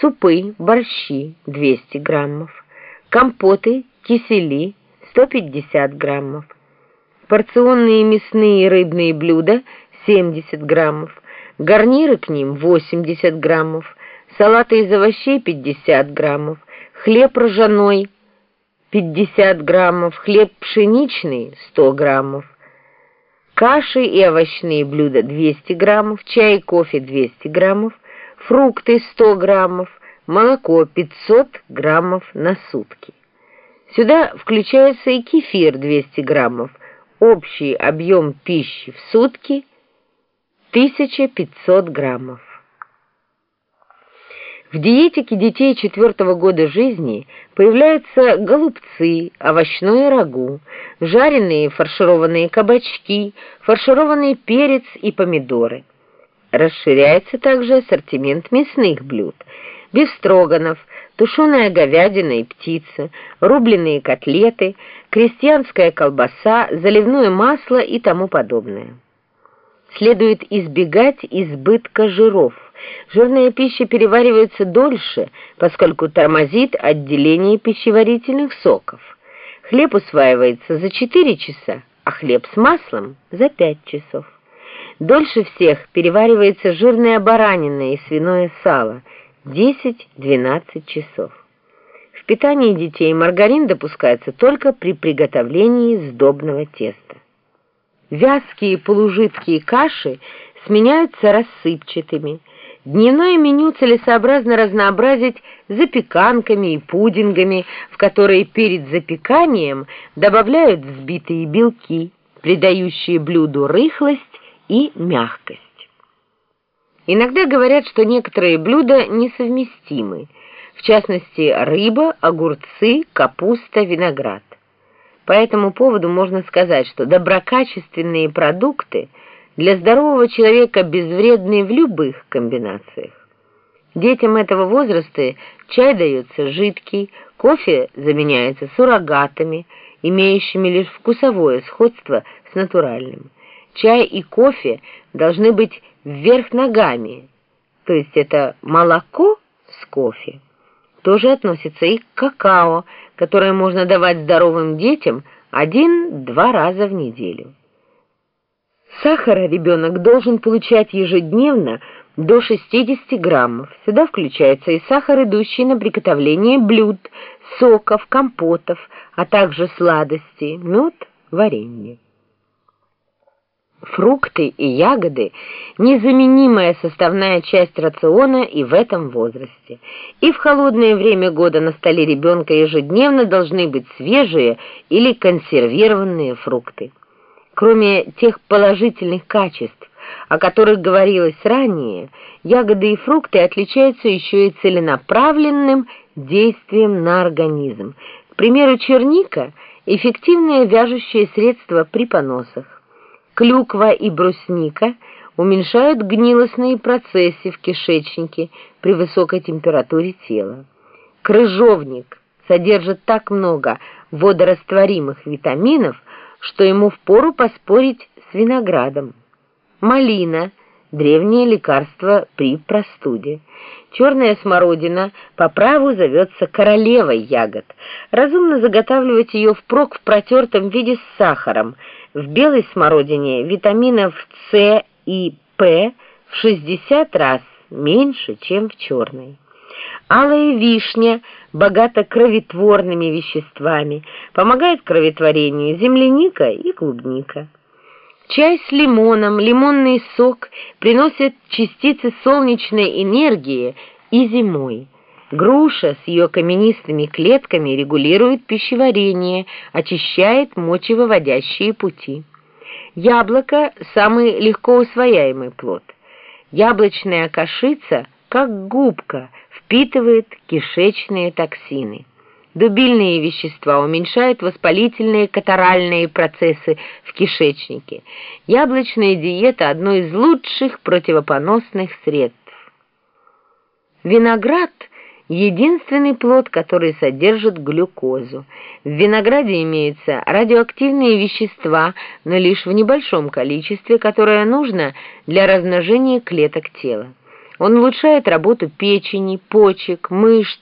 супы, борщи 200 граммов, компоты, кисели 150 граммов, порционные мясные и рыбные блюда 70 граммов, гарниры к ним 80 граммов, салаты из овощей 50 граммов, хлеб ржаной 50 граммов, хлеб пшеничный 100 граммов, каши и овощные блюда 200 граммов, чай и кофе 200 граммов, фрукты 100 граммов, молоко 500 граммов на сутки. Сюда включается и кефир 200 граммов, общий объем пищи в сутки 1500 граммов. В диетике детей четвертого года жизни появляются голубцы, овощное рагу, жареные фаршированные кабачки, фаршированный перец и помидоры. Расширяется также ассортимент мясных блюд, бифстроганов, тушеная говядина и птица, рубленые котлеты, крестьянская колбаса, заливное масло и тому подобное. Следует избегать избытка жиров. Жирная пища переваривается дольше, поскольку тормозит отделение пищеварительных соков. Хлеб усваивается за 4 часа, а хлеб с маслом за 5 часов. Дольше всех переваривается жирная баранина и свиное сало – 10-12 часов. В питании детей маргарин допускается только при приготовлении сдобного теста. Вязкие полужидкие каши сменяются рассыпчатыми. Дневное меню целесообразно разнообразить запеканками и пудингами, в которые перед запеканием добавляют взбитые белки, придающие блюду рыхлость и мягкость. Иногда говорят, что некоторые блюда несовместимы, в частности рыба, огурцы, капуста, виноград. По этому поводу можно сказать, что доброкачественные продукты для здорового человека безвредны в любых комбинациях. Детям этого возраста чай дается жидкий, кофе заменяется суррогатами, имеющими лишь вкусовое сходство с натуральным. Чай и кофе должны быть вверх ногами, то есть это молоко с кофе тоже относится и к какао, которое можно давать здоровым детям один-два раза в неделю. Сахара ребенок должен получать ежедневно до 60 граммов. Сюда включается и сахар, идущий на приготовление блюд, соков, компотов, а также сладости, мед, варенье. Фрукты и ягоды – незаменимая составная часть рациона и в этом возрасте. И в холодное время года на столе ребенка ежедневно должны быть свежие или консервированные фрукты. Кроме тех положительных качеств, о которых говорилось ранее, ягоды и фрукты отличаются еще и целенаправленным действием на организм. К примеру, черника – эффективное вяжущее средство при поносах. Клюква и брусника уменьшают гнилостные процессы в кишечнике при высокой температуре тела. Крыжовник содержит так много водорастворимых витаминов, что ему впору поспорить с виноградом. Малина – древнее лекарство при простуде. Черная смородина по праву зовется королевой ягод. Разумно заготавливать ее впрок в протертом виде с сахаром – в белой смородине витаминов С и П в 60 раз меньше, чем в черной. Алая вишня богата кроветворными веществами, помогает кроветворению земляника и клубника. Чай с лимоном, лимонный сок приносят частицы солнечной энергии и зимой. Груша с ее каменистыми клетками регулирует пищеварение, очищает мочевыводящие пути. Яблоко – самый легко усвояемый плод. Яблочная кашица, как губка, впитывает кишечные токсины. Дубильные вещества уменьшают воспалительные катаральные процессы в кишечнике. Яблочная диета – одно из лучших противопоносных средств. Виноград – единственный плод, который содержит глюкозу. В винограде имеются радиоактивные вещества, но лишь в небольшом количестве, которое нужно для размножения клеток тела. Он улучшает работу печени, почек, мышц,